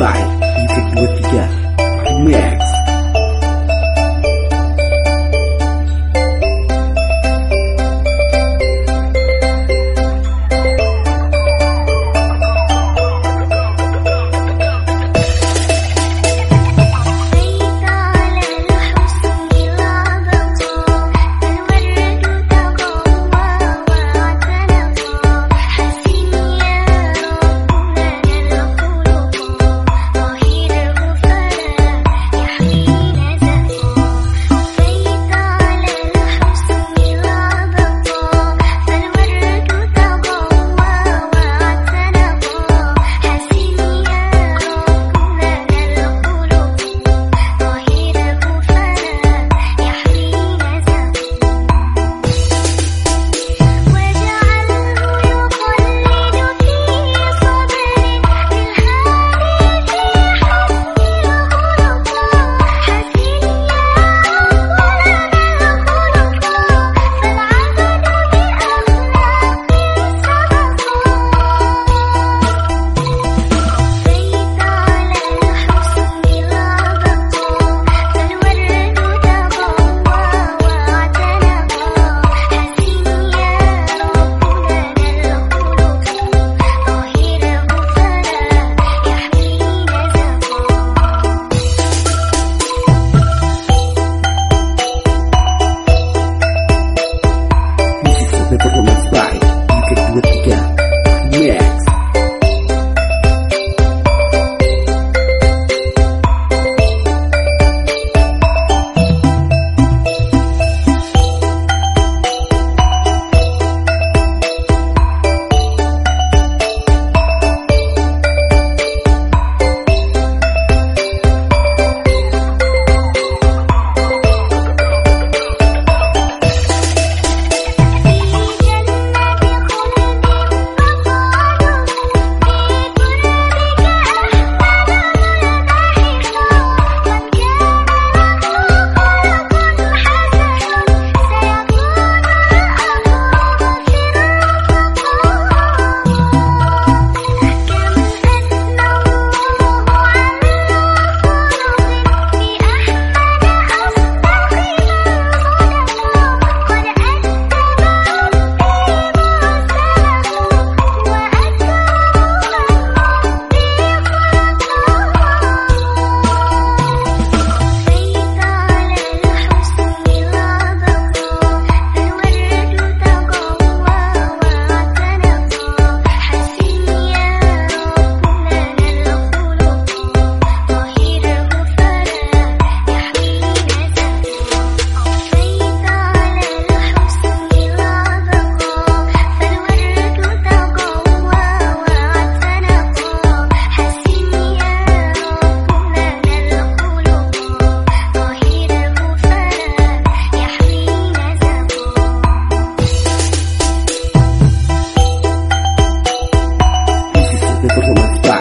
واحد de forma más.